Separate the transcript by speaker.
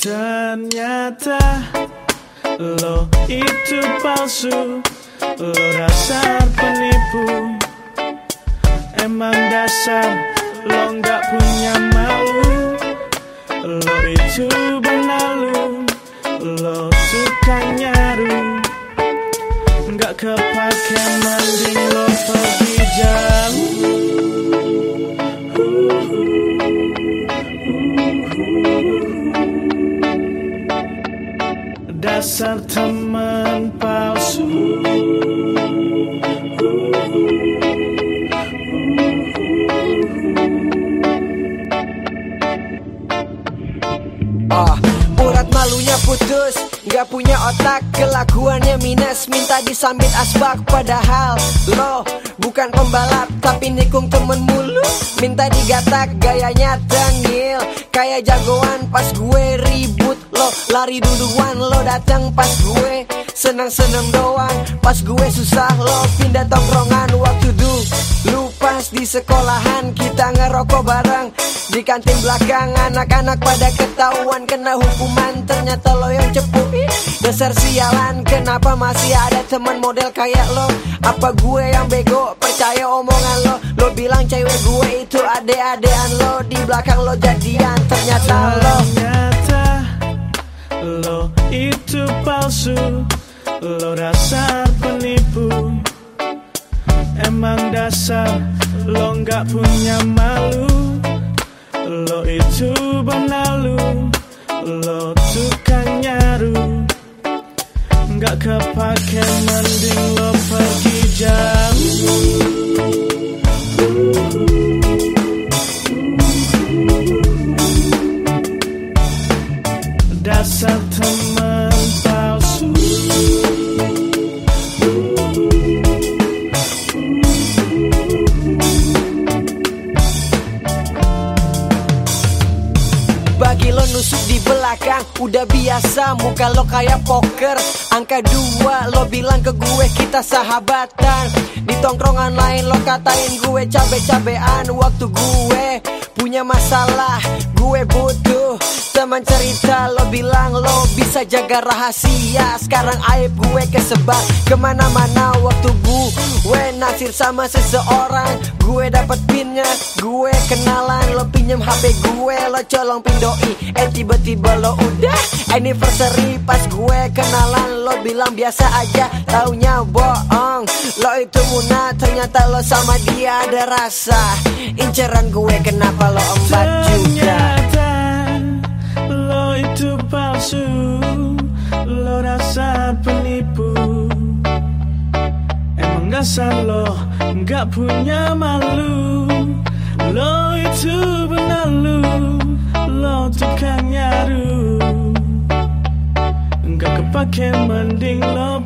Speaker 1: Ternyata lo itu palsu. Lo dasar penipu. Emang dasar lo nggak punya malu. Lo itu benalu Lo tukang nyaru. Nggak kepake mending lo Dasar teman palsu.
Speaker 2: Oh, urat malunya putus Gak punya otak, kelakuannya minus Minta disambit asbak padahal Lo bukan pembalap Tapi nikung temen mulu. Minta digatak, gayanya tengil Kayak jagoan pas gue ribut Lo lari duluan, lo datang pas gue. Senang-senang doang Pas gue susah, lo pindah tongkrongan Waktu dulu. Lu pas di sekolahan kita ngerokok bareng. Di kantin belakang anak-anak pada ketahuan Kena hukuman. Ternyata lo yang cepu. Dasar sialan kenapa masih ada teman model kayak lo? Apa gue yang bego? Percaya omongan lo. Lo bilang cewek gue itu ade-adean lo. Di belakang lo jadian ternyata lo
Speaker 1: lo itu palsu. Lo dasar penipu. Emang dasar lo nggak punya malu. Lo itu benalu. Lo tukang nyaru. Nggak kepake mending lo pergi jauh
Speaker 2: belakang Udah biasa muka lo kayak poker. Angka dua lo bilang ke gue kita sahabatan. Di tongkrongan lain lo katain gue cabe-cabean Waktu gue punya masalah Gue butuh teman cerita. Lo bilang lo bisa jaga rahasia. Sekarang aib gue kesebar ke mana-mana. Waktu gue naksir sama seseorang Gue dapet pinnya Gue kenalan. Lo pinjem HP gue Lo colong pin doi. Eh tiba-tiba lo udah Anniversary pas gue kenalan. Lo bilang biasa aja Taunya bohong. Lo itu muna Ternyata lo sama dia ada rasa. Inceran gue kenapa lo empat
Speaker 1: Ternyata lo itu palsu. Lo dasar penipu. Emang dasar lo nggak punya malu. Lo Nggak kepake mending lo